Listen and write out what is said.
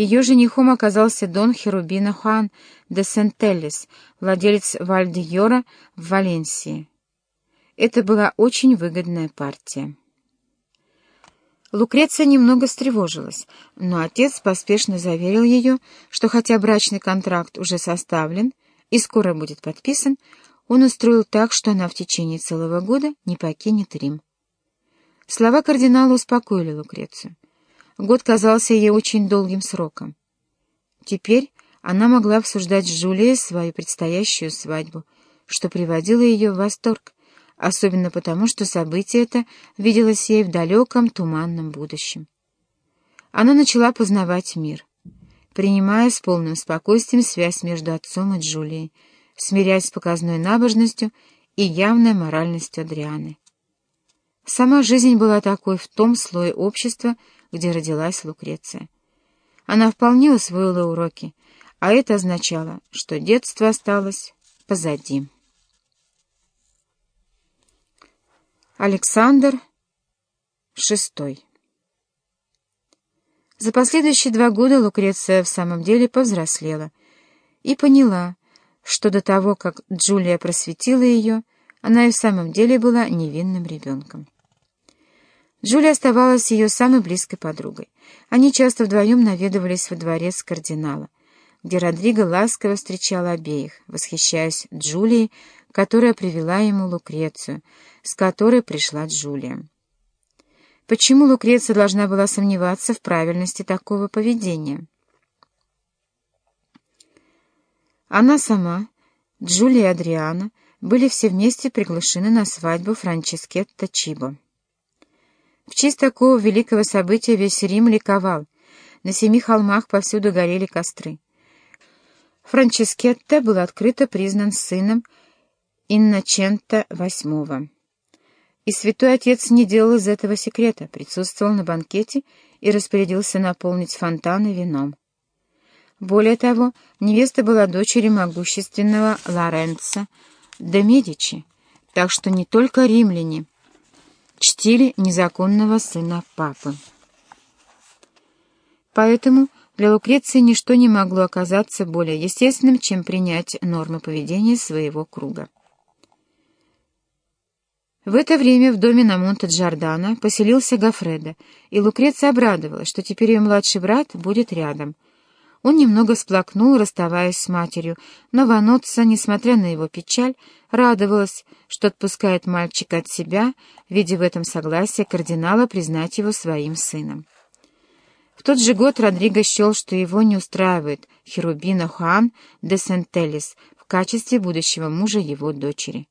Ее женихом оказался Дон Херубино Хуан де Сентеллис, владелец Вальдьора в Валенсии. Это была очень выгодная партия. Лукреция немного встревожилась, но отец поспешно заверил ее, что хотя брачный контракт уже составлен и скоро будет подписан, он устроил так, что она в течение целого года не покинет Рим. Слова кардинала успокоили Лукрецию. Год казался ей очень долгим сроком. Теперь она могла обсуждать с Джулией свою предстоящую свадьбу, что приводило ее в восторг, особенно потому, что событие это виделось ей в далеком туманном будущем. Она начала познавать мир, принимая с полным спокойствием связь между отцом и Джулией, смиряясь с показной набожностью и явной моральностью Адрианы. Сама жизнь была такой в том слое общества, где родилась Лукреция. Она вполне усвоила уроки, а это означало, что детство осталось позади. Александр VI За последующие два года Лукреция в самом деле повзрослела и поняла, что до того, как Джулия просветила ее, она и в самом деле была невинным ребенком. Джулия оставалась ее самой близкой подругой. Они часто вдвоем наведывались во дворец кардинала, где Родриго ласково встречал обеих, восхищаясь Джулией, которая привела ему Лукрецию, с которой пришла Джулия. Почему Лукреция должна была сомневаться в правильности такого поведения? Она сама, Джулия и Адриана, были все вместе приглашены на свадьбу Франческетта Чибо. В честь такого великого события весь Рим ликовал. На семи холмах повсюду горели костры. Франческетта был открыто признан сыном Инночента VIII. И святой отец не делал из этого секрета, присутствовал на банкете и распорядился наполнить фонтаны вином. Более того, невеста была дочерью могущественного Лоренцо де Медичи, так что не только римляне чтили незаконного сына папы. Поэтому для Лукреции ничто не могло оказаться более естественным, чем принять нормы поведения своего круга. В это время в доме на Монте-Джордано поселился Гафредо, и Лукреция обрадовалась, что теперь ее младший брат будет рядом — он немного сплакнул, расставаясь с матерью, но Ваноцца, несмотря на его печаль, радовалась, что отпускает мальчика от себя, видя в этом согласие кардинала признать его своим сыном. В тот же год Родриго счел, что его не устраивает Херубина Хуан де Сентелис в качестве будущего мужа его дочери.